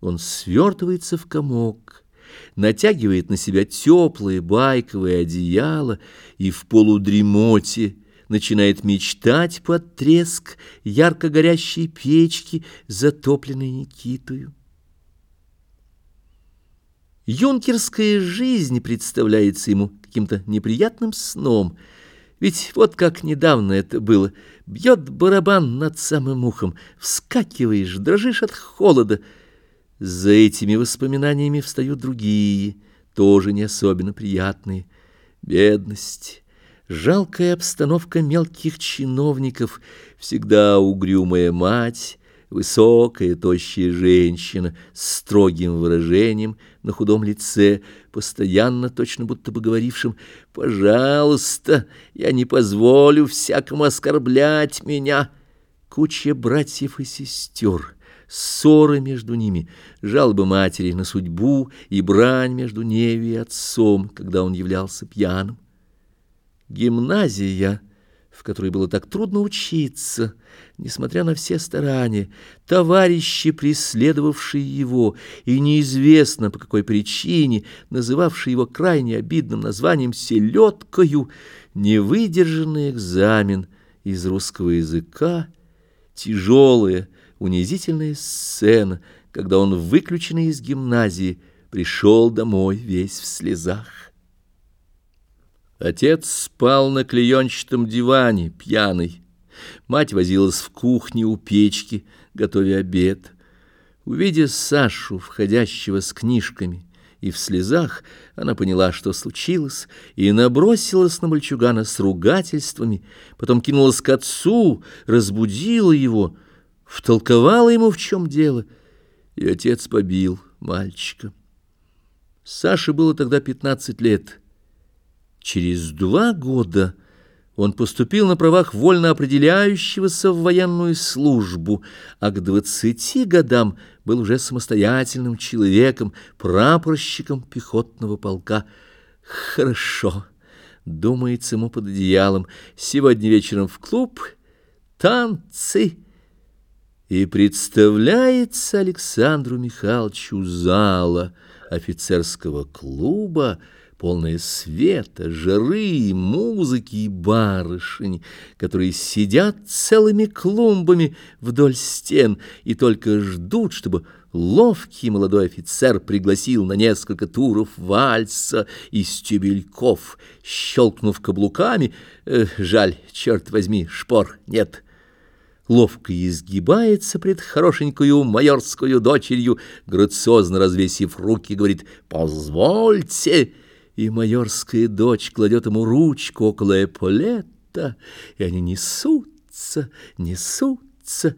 Он свертывается в комок, натягивает на себя теплое байковое одеяло и в полудремоте начинает мечтать под треск ярко горящей печки, затопленной Никитою. Юнкерская жизнь представляется ему каким-то неприятным сном, ведь вот как недавно это было. Бьет барабан над самым ухом, вскакиваешь, дрожишь от холода — за этими воспоминаниями встают другие, тоже не особенно приятные. Бедность, жалкая обстановка мелких чиновников, всегда угрюмая мать, высокая, тощая женщина с строгим выражением на худом лице, постоянно, точно будто бы говорившим «Пожалуйста, я не позволю всякому оскорблять меня». Куча братьев и сестер — ссоры между ними, жалобы матери на судьбу и брань между Неви и отцом, когда он являлся пьяным. Гимназия, в которой было так трудно учиться, несмотря на все старания, товарищи, преследовавшие его, и неизвестно по какой причине, называвшие его крайне обидным названием «селедкою», невыдержанный экзамен из русского языка, тяжелые, унизительная сцена, когда он, выключенный из гимназии, пришел домой весь в слезах. Отец спал на клеенчатом диване, пьяный. Мать возилась в кухне у печки, готовя обед. Увидя Сашу, входящего с книжками, и в слезах, она поняла, что случилось, и набросилась на мальчугана с ругательствами, потом кинулась к отцу, разбудила его — втолковала ему, в чем дело, и отец побил мальчика. Саше было тогда пятнадцать лет. Через два года он поступил на правах вольно определяющегося в военную службу, а к двадцати годам был уже самостоятельным человеком, прапорщиком пехотного полка. Хорошо, думается ему под одеялом, сегодня вечером в клуб танцы. И представляется Александру Михайловичу зала офицерского клуба, полное света, жары, музыки и барышень, которые сидят целыми клумбами вдоль стен и только ждут, чтобы ловкий молодой офицер пригласил на несколько туров вальса и стебельков, щелкнув каблуками. Э, жаль, черт возьми, шпор нет — ловко изгибается пред хорошенькую майорскую дочерью, грациозно развесив руки, говорит «Позвольте!» И майорская дочь кладет ему ручку около эполета, и они несутся, несутся,